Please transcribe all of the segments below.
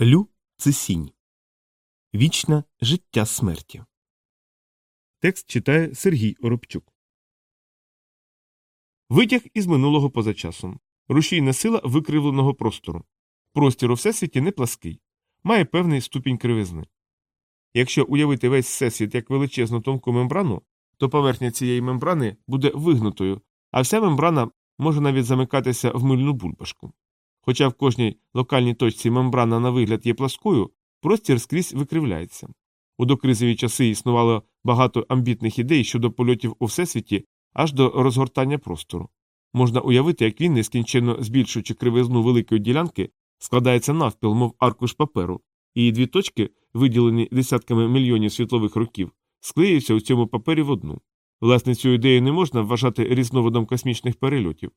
Лю це сінь. Вічне життя смерті. Текст читає Сергій Оробчук. Витяг із минулого поза часом. Рушійна сила викривленого простору. Простір у всесвіті не плаский, має певний ступінь кривизни. Якщо уявити весь всесвіт як величезну тонку мембрану, то поверхня цієї мембрани буде вигнутою, а вся мембрана може навіть замикатися в мильну бульбашку. Хоча в кожній локальній точці мембрана на вигляд є пласкою, простір скрізь викривляється. У докризові часи існувало багато амбітних ідей щодо польотів у всесвіті аж до розгортання простору. Можна уявити, як він, нескінченно збільшуючи кривизну великої ділянки, складається навпіл, мов аркуш паперу, і дві точки, виділені десятками мільйонів світлових років, склеюються у цьому папері в одну. Власне, цю ідею не можна вважати різновидом космічних перельотів.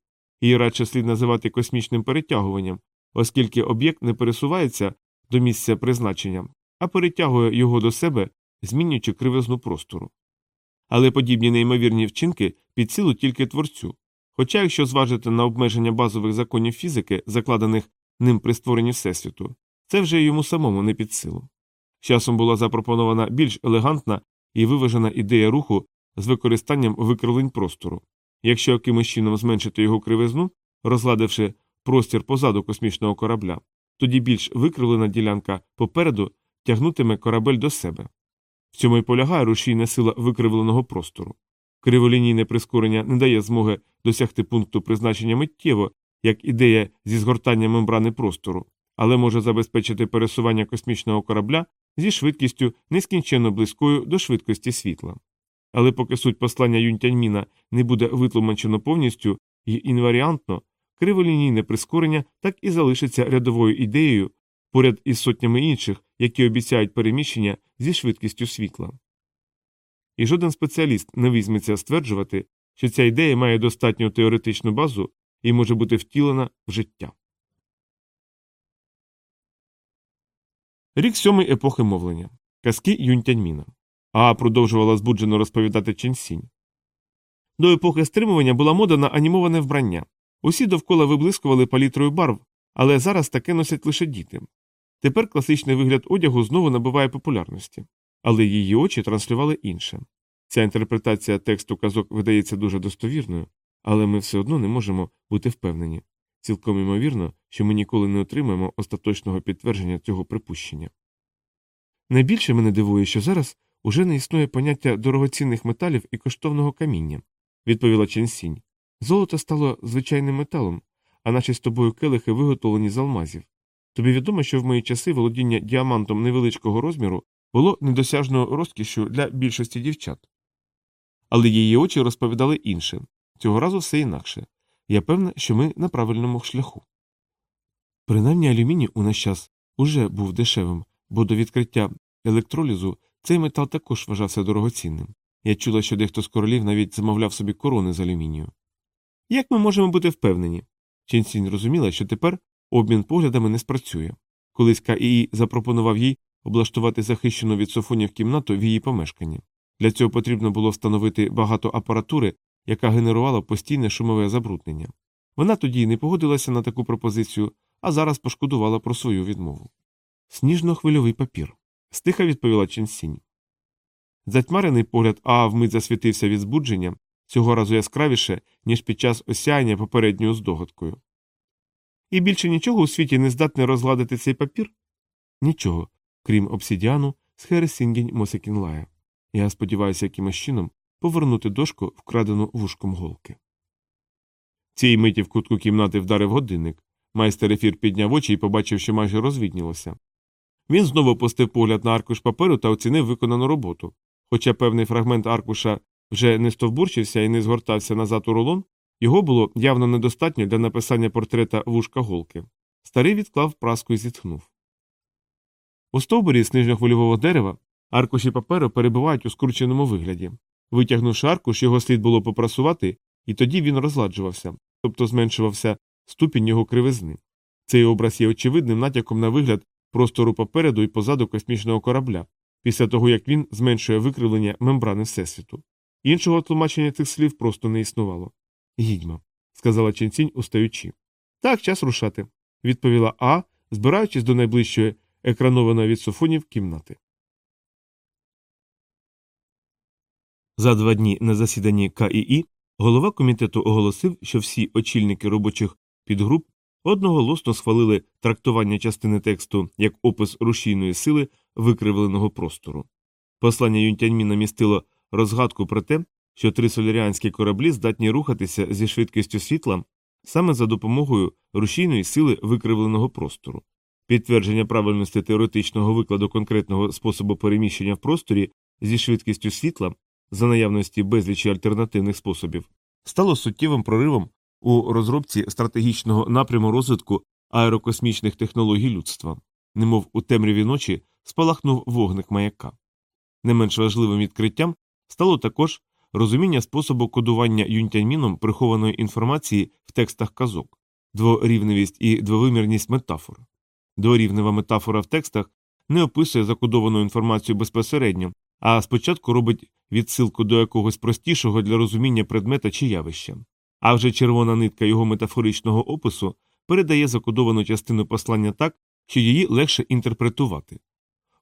Її радше слід називати космічним перетягуванням, оскільки об'єкт не пересувається до місця призначення, а перетягує його до себе, змінюючи кривизну простору. Але подібні неймовірні вчинки під силу тільки творцю. Хоча, якщо зважити на обмеження базових законів фізики, закладених ним при створенні Всесвіту, це вже йому самому не під силу. Часом була запропонована більш елегантна і виважена ідея руху з використанням викривлень простору. Якщо якимось чином зменшити його кривизну, розгладивши простір позаду космічного корабля, тоді більш викривлена ділянка попереду тягнутиме корабель до себе. В цьому й полягає рушійна сила викривленого простору. Криволінійне прискорення не дає змоги досягти пункту призначення миттєво, як ідея зі згортання мембрани простору, але може забезпечити пересування космічного корабля зі швидкістю нескінченно близькою до швидкості світла. Але поки суть послання Юнтяньміна не буде витлумачено повністю і інваріантно, криволінійне прискорення так і залишиться рядовою ідеєю поряд із сотнями інших, які обіцяють переміщення зі швидкістю світла. І жоден спеціаліст не візьметься стверджувати, що ця ідея має достатню теоретичну базу і може бути втілена в життя. Рік сьомий епохи мовлення. Казки Юнтяньміна. А продовжувала збуджено розповідати Ченсінь. До епохи стримування була мода на анімоване вбрання. Усі довкола виблискували палітрою барв, але зараз таке носять лише діти. Тепер класичний вигляд одягу знову набуває популярності, але її очі транслювали інше. Ця інтерпретація тексту казок видається дуже достовірною, але ми все одно не можемо бути впевнені. Цілком ймовірно, що ми ніколи не отримаємо остаточного підтвердження цього припущення. Найбільше мене дивує, що зараз уже не існує поняття дорогоцінних металів і коштовного каміння, відповіла Ченсінь. Золото стало звичайним металом, а наші з тобою келихи виготовлені з алмазів. Тобі відомо, що в мої часи володіння діамантом невеличкого розміру було недосяжною розкішю для більшості дівчат. Але її очі розповідали інше цього разу все інакше. Я певна, що ми на правильному шляху. Принаймні алюміній у наш час уже був дешевим, бо до відкриття електролізу цей метал також вважався дорогоцінним. Я чула, що дехто з королів навіть замовляв собі корони з алюмінію. Як ми можемо бути впевнені? Ченсінь розуміла, що тепер обмін поглядами не спрацює. Колись КАІ запропонував їй облаштувати захищену від софонів кімнату в її помешканні. Для цього потрібно було встановити багато апаратури, яка генерувала постійне шумове забруднення. Вона тоді не погодилася на таку пропозицію, а зараз пошкодувала про свою відмову. Сніжно-хвильовий папір. Стиха відповіла Ченсінь. Затьмарений погляд Аа вмить засвітився від збудження, цього разу яскравіше, ніж під час осяяння попередньою здогадкою. І більше нічого у світі не здатне розгладити цей папір? Нічого, крім обсідіану з Хересінгінь Мосикінлая. Я сподіваюся, якимось чином повернути дошку, вкрадену вушком голки. Цієї миті в кутку кімнати вдарив годинник. Майстер ефір підняв очі і побачив, що майже розвіднілося. Він знову опустив погляд на аркуш паперу та оцінив виконану роботу. Хоча певний фрагмент аркуша вже не стовбурчився і не згортався назад у рулон, його було явно недостатньо для написання портрета вушка голки. Старий відклав праску і зітхнув. У стовбурі з нижньохвильового дерева аркуші паперу перебувають у скрученому вигляді. Витягнувши аркуш, його слід було попрасувати, і тоді він розладжувався, тобто зменшувався ступінь його кривизни. Цей образ є очевидним натяком на вигляд простору попереду і позаду космічного корабля, після того як він зменшує викривлення мембрани Всесвіту. Іншого тлумачення цих слів просто не існувало. Гідьма, сказала Ченцінь, устаючи. Так, час рушати, відповіла А, збираючись до найближчої екранованої від софонів кімнати. За два дні на засіданні КІІ голова комітету оголосив, що всі очільники робочих підгруп одноголосно схвалили трактування частини тексту як опис рушійної сили викривленого простору. Послання Юнтяньміна містило розгадку про те, що три соляріанські кораблі здатні рухатися зі швидкістю світла саме за допомогою рушійної сили викривленого простору. Підтвердження правильності теоретичного викладу конкретного способу переміщення в просторі зі швидкістю світла за наявності безлічі альтернативних способів стало суттєвим проривом у розробці стратегічного напряму розвитку аерокосмічних технологій людства, немов у темряві ночі спалахнув вогник маяка. Не менш важливим відкриттям стало також розуміння способу кодування юнтяньміном прихованої інформації в текстах казок, дворівневість і двовимірність метафор. Дворівнева метафора в текстах не описує закодовану інформацію безпосередньо, а спочатку робить відсилку до якогось простішого для розуміння предмета чи явища. А вже червона нитка його метафоричного опису передає закодовану частину послання так, що її легше інтерпретувати.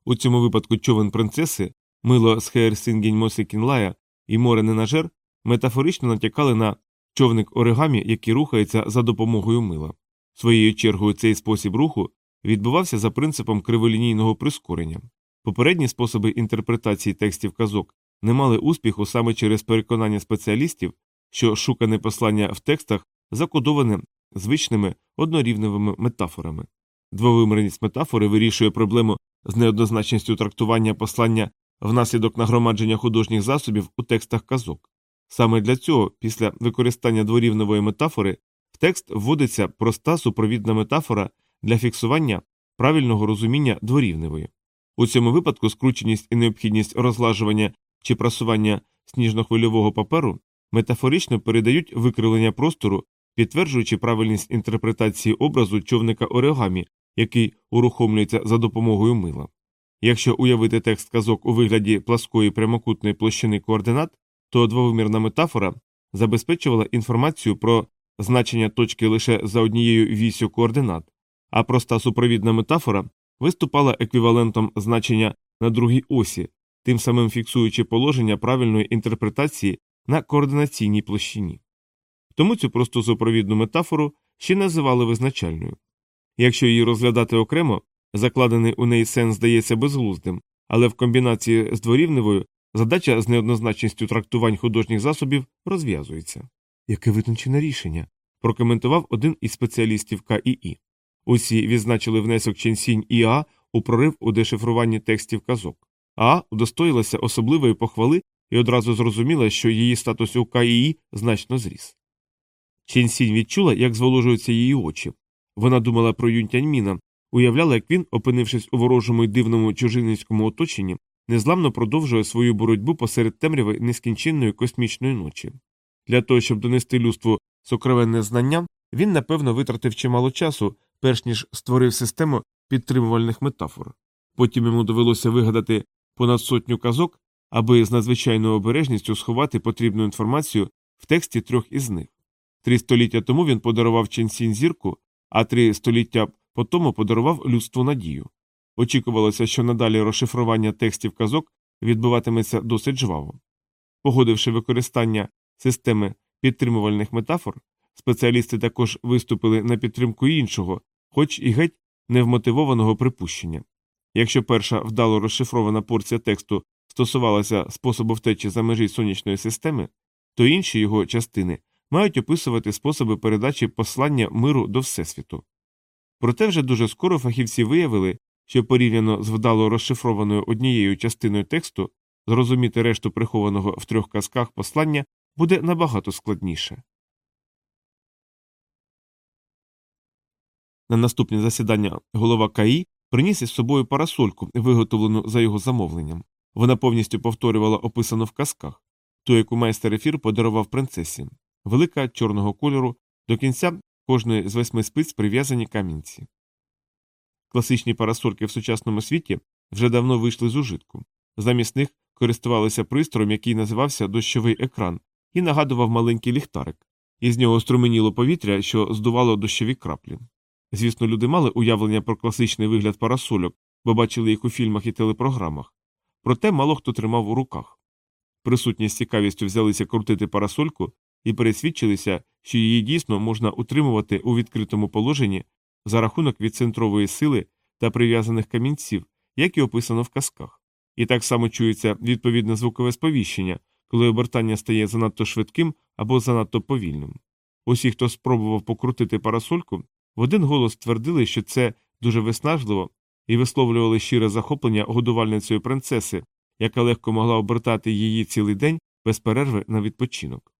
У цьому випадку човен принцеси, мило з Хеерсингінь Мосикінлая і море ненажер метафорично натякали на човник оригамі, який рухається за допомогою мила. Своєю чергою цей спосіб руху відбувався за принципом криволінійного прискорення. Попередні способи інтерпретації текстів казок не мали успіху саме через переконання спеціалістів, що шукане послання в текстах закодоване звичними однорівневими метафорами. Двовимірність метафори вирішує проблему з неоднозначністю трактування послання внаслідок нагромадження художніх засобів у текстах казок. Саме для цього, після використання дворівневої метафори, в текст вводиться проста супровідна метафора для фіксування правильного розуміння дворівневої. У цьому випадку скрученість і необхідність розлажування чи прасування сніжно-хвильового паперу метафорично передають викривлення простору, підтверджуючи правильність інтерпретації образу човника оригамі, який урухомлюється за допомогою мила. Якщо уявити текст казок у вигляді пласкої прямокутної площини координат, то двовимірна метафора забезпечувала інформацію про значення точки лише за однією вісю координат, а проста супровідна метафора виступала еквівалентом значення на другій осі, тим самим фіксуючи положення правильної інтерпретації на координаційній площині. Тому цю просту супровідну метафору ще називали визначальною. Якщо її розглядати окремо, закладений у неї сенс здається безглуздим, але в комбінації з дворівневою задача з неоднозначністю трактувань художніх засобів розв'язується. Яке витончене рішення, прокоментував один із спеціалістів КІІ. Усі відзначили внесок Ченсінь і А у прорив у дешифруванні текстів казок. А удостоїлася особливої похвали і одразу зрозуміла, що її статус у КІІ значно зріс. Ченсінь відчула, як зволожуються її очі. Вона думала про Юнтяньміна, уявляла, як він, опинившись у ворожому й дивному чужинницькому оточенні, незламно продовжує свою боротьбу посеред темряви нескінченної космічної ночі. Для того, щоб донести людству сокровенне знання, він, напевно, витратив чимало часу, перш ніж створив систему підтримувальних метафор. Потім йому довелося вигадати понад сотню казок, аби з надзвичайною обережністю сховати потрібну інформацію в тексті трьох із них. Три століття тому він подарував Ченсінь зірку, а три століття по тому подарував людству надію. Очікувалося, що надалі розшифрування текстів казок відбуватиметься досить жваво. Погодивши використання системи підтримувальних метафор, спеціалісти також виступили на підтримку іншого, хоч і геть невмотивованого припущення. Якщо перша вдало розшифрована порція тексту стосувалася способу втечі за межі сонячної системи, то інші його частини мають описувати способи передачі послання миру до Всесвіту. Проте вже дуже скоро фахівці виявили, що порівняно з вдало розшифрованою однією частиною тексту зрозуміти решту прихованого в трьох казках послання буде набагато складніше. На наступне засідання голова КАІ приніс із собою парасольку, виготовлену за його замовленням. Вона повністю повторювала описану в казках, ту, яку майстер ефір подарував принцесі, велика чорного кольору, до кінця кожної з восьми спиць прив'язані камінці. Класичні парасольки в сучасному світі вже давно вийшли з ужитку. Замість них користувалися пристроєм, який називався дощовий екран, і нагадував маленький ліхтарик, із нього струменіло повітря, що здувало дощові краплі. Звісно, люди мали уявлення про класичний вигляд парасольок, бо бачили їх у фільмах і телепрограмах, проте мало хто тримав у руках. Присутні з цікавістю взялися крутити парасольку і пересвідчилися, що її дійсно можна утримувати у відкритому положенні за рахунок відцентрової сили та прив'язаних камінців, як і описано в казках. І так само чується відповідне звукове сповіщення, коли обертання стає занадто швидким або занадто повільним. Усі, хто спробував покрутити парасольку, в один голос твердили, що це дуже виснажливо, і висловлювали щире захоплення годувальницею принцеси, яка легко могла обертати її цілий день без перерви на відпочинок.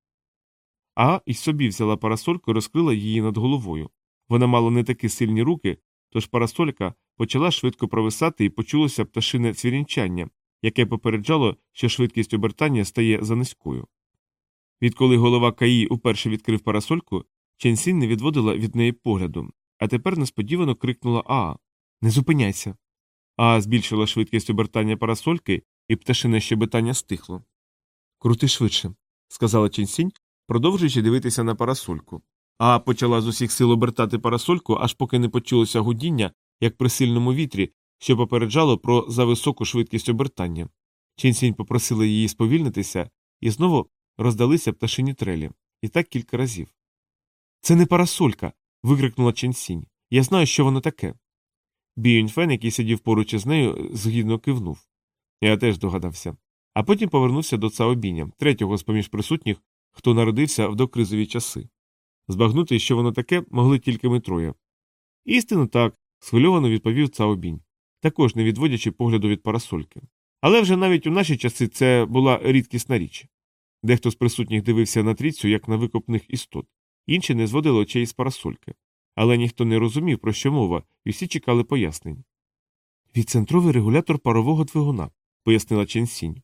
А і собі взяла парасольку і розкрила її над головою. Вона мала не такі сильні руки, тож парасолька почала швидко провисати і почулося пташине цвірінчання, яке попереджало, що швидкість обертання стає занизькою. Відколи голова Каї уперше відкрив парасольку, Ченсін не відводила від неї погляду, а тепер несподівано крикнула Аа. Не зупиняйся. Аа збільшила швидкість обертання парасольки, і пташине щебетання стихло. Крути швидше, сказала Ченсінь, продовжуючи дивитися на парасольку. Аа почала з усіх сил обертати парасольку, аж поки не почулося гудіння, як при сильному вітрі, що попереджало про зависоку швидкість обертання. Ченсінь попросила її сповільнитися, і знову роздалися пташині трелі, і так кілька разів. Це не парасолька. викрикнула Ченсінь. Я знаю, що воно таке. Біюньфен, який сидів поруч із нею, згідно кивнув. Я теж догадався. А потім повернувся до Цаобіня, третього з поміж присутніх, хто народився в докризові часи. Збагнути, що воно таке, могли тільки ми троє. Істину так, схвильовано відповів Цаобінь, також не відводячи погляду від парасольки. Але вже навіть у наші часи це була рідкісна річ. Дехто з присутніх дивився на трійцю, як на викопних істот, інші не зводили очей з парасольки. Але ніхто не розумів, про що мова, і всі чекали пояснень. Відцентровий регулятор парового двигуна, пояснила Ченсінь.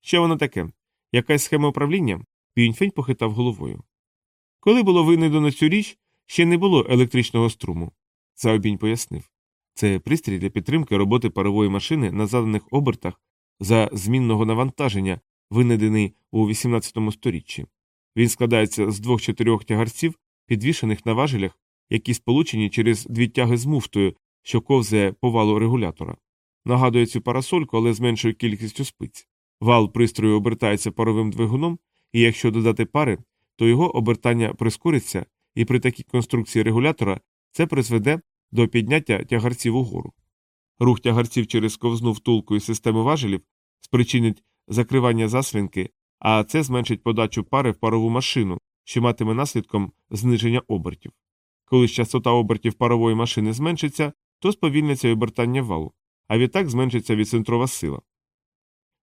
Що воно таке? Якась схема управління? Піньфень похитав головою. Коли було винайдено цю річ, ще не було електричного струму. Цаобінь пояснив. Це пристрій для підтримки роботи парової машини на заданих обертах за змінного навантаження, винайдений у XVIII сторіччі. Він складається з двох-чотирьох тягарців, підвішених на важелях, які сполучені через дві тяги з муфтою, що ковзає по валу регулятора. Нагадує цю парасольку, але з меншою кількістю спиць. Вал пристрою обертається паровим двигуном, і якщо додати пари, то його обертання прискориться, і при такій конструкції регулятора це призведе до підняття тягарців угору. Рух тягарців через ковзну втулку і системи важелів спричинить закривання заслінки, а це зменшить подачу пари в парову машину, що матиме наслідком зниження обертів. Коли частота обертів парової машини зменшиться, то сповільниться обертання валу, а відтак зменшиться відцентрова сила.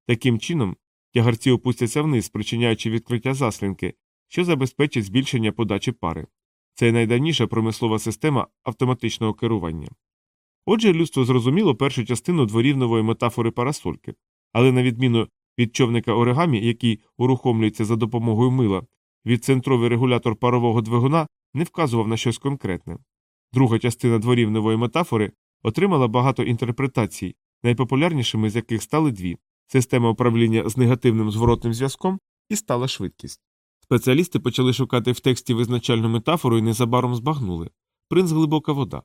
Таким чином, тягарці опустяться вниз, спричиняючи відкриття заслінки, що забезпечить збільшення подачі пари. Це найдавніша промислова система автоматичного керування. Отже, людство зрозуміло першу частину дворівнової метафори парасольки, але на відміну від човника оригамі, який урухомлюється за допомогою мила, відцентровий регулятор парового двигуна не вказував на щось конкретне. Друга частина дворівневої метафори отримала багато інтерпретацій, найпопулярнішими з яких стали дві система управління з негативним зворотним зв'язком і стала швидкість. Спеціалісти почали шукати в тексті визначальну метафору і незабаром збагнули принц глибока вода.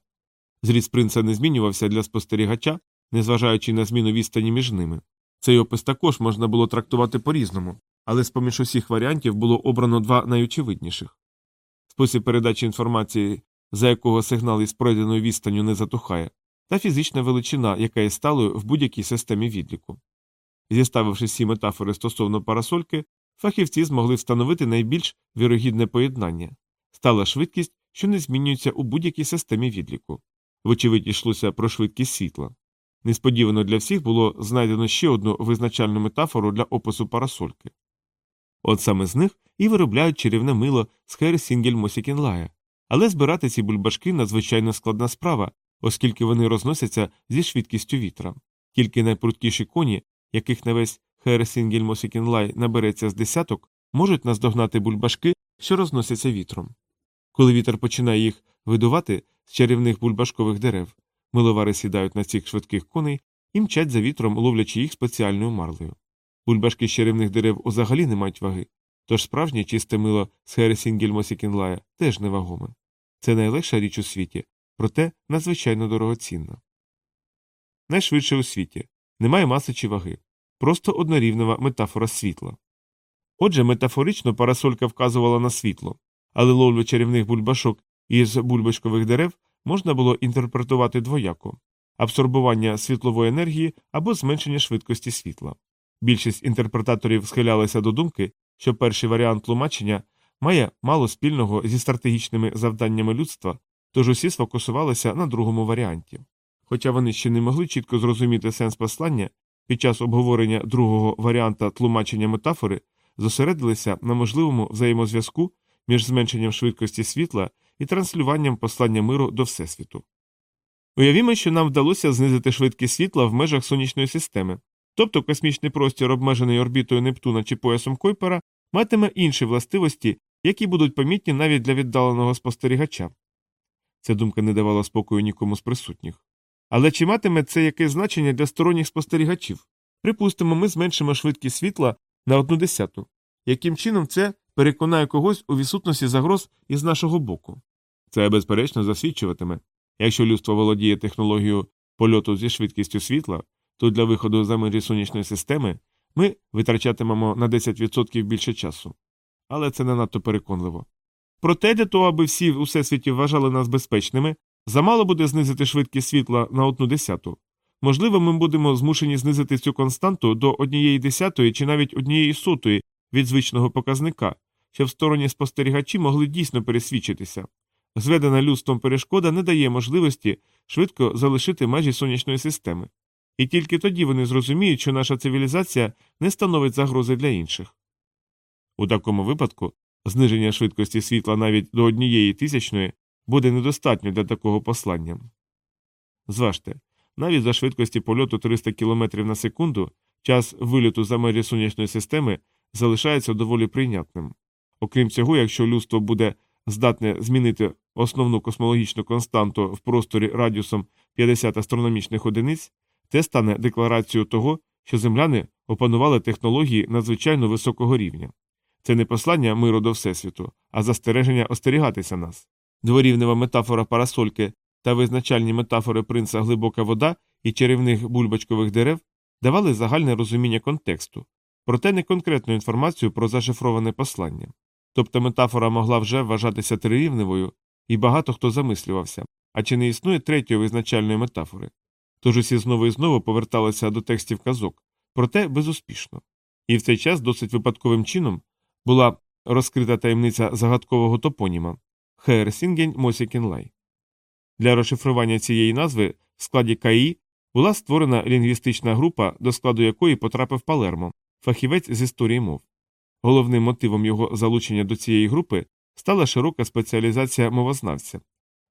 Зріст принца не змінювався для спостерігача, незважаючи на зміну відстані між ними. Цей опис також можна було трактувати по різному, але з поміж усіх варіантів було обрано два найочевидніших спосіб передачі інформації, за якого сигнал із пройденою відстанню не затухає, та фізична величина, яка є сталою в будь-якій системі відліку. Зіставивши всі метафори стосовно парасольки, фахівці змогли встановити найбільш вірогідне поєднання стала швидкість, що не змінюється у будь-якій системі відліку. Вочевидь, йшлося про швидкість світла. Несподівано для всіх було знайдено ще одну визначальну метафору для опису парасольки. От саме з них і виробляють чарівне мило з Херсінгель Мосікінлая. Але збирати ці бульбашки надзвичайно складна справа, оскільки вони розносяться зі швидкістю вітра. Тільки найпруткіші коні, яких на весь Херсінгель Мосікінлай набереться з десяток, можуть наздогнати бульбашки, що розносяться вітром. Коли вітер починає їх видувати з чарівних бульбашкових дерев, миловари сідають на цих швидких коней і мчать за вітром, ловлячи їх спеціальною марлею. Бульбашки з чарівних дерев взагалі не мають ваги, тож справжнє чисте мило з Хересінгель Мосікінлая теж невагоме. Це найлегша річ у світі, проте надзвичайно дорогоцінна. найшвидше у світі, немає маси чи ваги, просто однорівнева метафора світла. Отже, метафорично парасолька вказувала на світло, але ловлю чарівних бульбашок із бульбашкових дерев можна було інтерпретувати двояко абсорбування світлової енергії або зменшення швидкості світла. Більшість інтерпретаторів схилялися до думки, що перший варіант тлумачення має мало спільного зі стратегічними завданнями людства, тож усі сфокусувалися на другому варіанті. Хоча вони ще не могли чітко зрозуміти сенс послання, під час обговорення другого варіанта тлумачення метафори зосередилися на можливому взаємозв'язку між зменшенням швидкості світла і транслюванням послання миру до Всесвіту. Уявімо, що нам вдалося знизити швидкість світла в межах сонячної системи, тобто космічний простір, обмежений орбітою Нептуна чи поясом Койпера, матиме інші властивості, які будуть помітні навіть для віддаленого спостерігача. Ця думка не давала спокою нікому з присутніх. Але чи матиме це якесь значення для сторонніх спостерігачів? Припустимо, ми зменшимо швидкість світла на одну десяту. Яким чином це переконає когось у відсутності загроз із нашого боку? Це безперечно засвідчуватиме. Якщо людство володіє технологією польоту зі швидкістю світла, то для виходу за межі сонячної системи ми витрачатимемо на 10% більше часу. Але це не надто переконливо. Проте для того, аби всі в усесвіті вважали нас безпечними, замало буде знизити швидкість світла на одну десяту. Можливо, ми будемо змушені знизити цю константу до однієї десятої чи навіть однієї сотої від звичного показника, щоб стороні спостерігачі могли дійсно пересвідчитися. Зведена людством перешкода не дає можливості швидко залишити межі сонячної системи. І тільки тоді вони зрозуміють, що наша цивілізація не становить загрози для інших. У такому випадку зниження швидкості світла навіть до однієї тисячної буде недостатньо для такого послання. Зважте, навіть за швидкості польоту 300 км на секунду час вильоту за межі сонячної системи залишається доволі прийнятним. Окрім цього, якщо людство буде здатне змінити основну космологічну константу в просторі радіусом 50 астрономічних одиниць, це стане декларацією того, що земляни опанували технології надзвичайно високого рівня. Це не послання миру до Всесвіту, а застереження остерігатися нас. Дворівнева метафора парасольки та визначальні метафори принца глибока вода і чарівних бульбачкових дерев давали загальне розуміння контексту, проте не конкретну інформацію про зашифроване послання. Тобто метафора могла вже вважатися трирівневою, і багато хто замислювався, а чи не існує третьої визначальної метафори. Тож усі знову і знову поверталися до текстів казок, проте безуспішно. І в цей час досить випадковим чином була розкрита таємниця загадкового топоніма Хеерсінгень Мосікінлай. Для розшифрування цієї назви в складі КАІ була створена лінгвістична група, до складу якої потрапив Палермо, фахівець з історії мов. Головним мотивом його залучення до цієї групи стала широка спеціалізація мовознавця.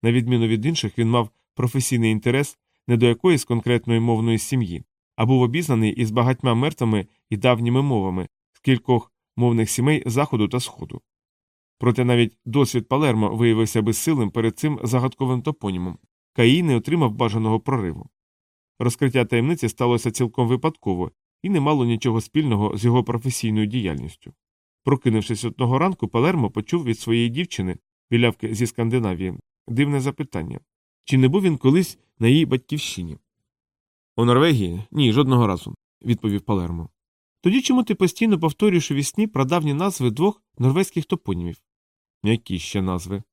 На відміну від інших, він мав професійний інтерес не до якоїсь конкретної мовної сім'ї, а був обізнаний із багатьма мертвими і давніми мовами з кількох мовних сімей Заходу та Сходу. Проте навіть досвід Палермо виявився безсилим перед цим загадковим топонімом. Каїй не отримав бажаного прориву. Розкриття таємниці сталося цілком випадково і не мало нічого спільного з його професійною діяльністю. Прокинувшись одного ранку, Палермо почув від своєї дівчини, білявки зі Скандинавії, дивне запитання чи не був він колись на її батьківщині? У Норвегії ні, жодного разу, відповів Палермо. Тоді чому ти постійно повторюєш у вісні прадавні назви двох норвезьких топонімів? Які ще назви?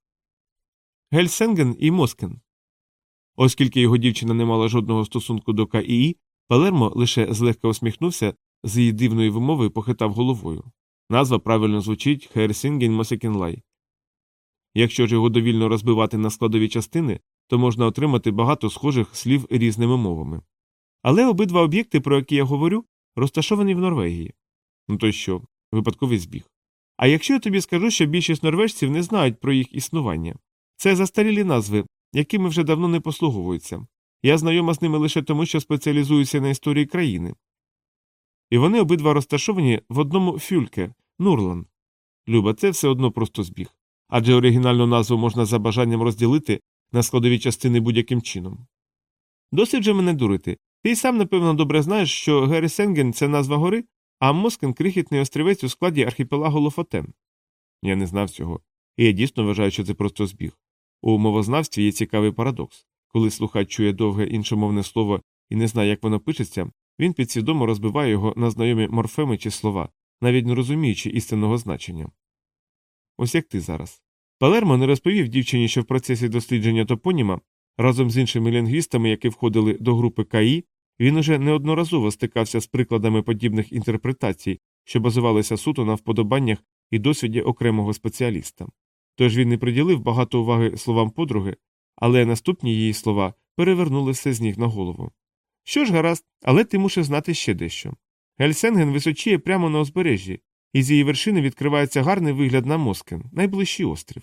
Гельсенген і Москен. Оскільки його дівчина не мала жодного стосунку до КІІ, Палермо лише злегка усміхнувся з її дивної вимови і похитав головою. Назва правильно звучить Херсінген Мосекінлай. Якщо ж його довільно розбивати на складові частини, то можна отримати багато схожих слів різними мовами. Але обидва об'єкти, про які я говорю, розташовані в Норвегії. Ну то що, випадковий збіг. А якщо я тобі скажу, що більшість норвежців не знають про їх існування, це застарілі назви, якими вже давно не послуговуються. Я знайома з ними лише тому, що спеціалізуюся на історії країни. І вони обидва розташовані в одному фюльке Нурлан. Люба, це все одно просто збіг. Адже оригінальну назву можна за бажанням розділити на складові частини будь-яким чином. Досить же мене дурити. Ти й сам, напевно, добре знаєш, що Гересенген це назва гори, а Москен крихітний острівець у складі архіпелагу Лофотен. Я не знав цього, і я дійсно вважаю, що це просто збіг. У мовознавстві є цікавий парадокс коли слухач чує довге іншомовне слово і не знає, як воно пишеться, він підсвідомо розбиває його на знайомі морфеми чи слова, навіть не розуміючи істинного значення. Ось як ти зараз. Палермо не розповів дівчині, що в процесі дослідження топоніма разом з іншими лінгвістами, які входили до групи КАІ, він уже неодноразово стикався з прикладами подібних інтерпретацій, що базувалися суто на вподобаннях і досвіді окремого спеціаліста. Тож він не приділив багато уваги словам подруги, але наступні її слова перевернули все з ніг на голову. Що ж, гаразд, але ти мусиш знати ще дещо. Гельсенген височіє прямо на узбережжі, і з її вершини відкривається гарний вигляд на Москен, найближчий острів.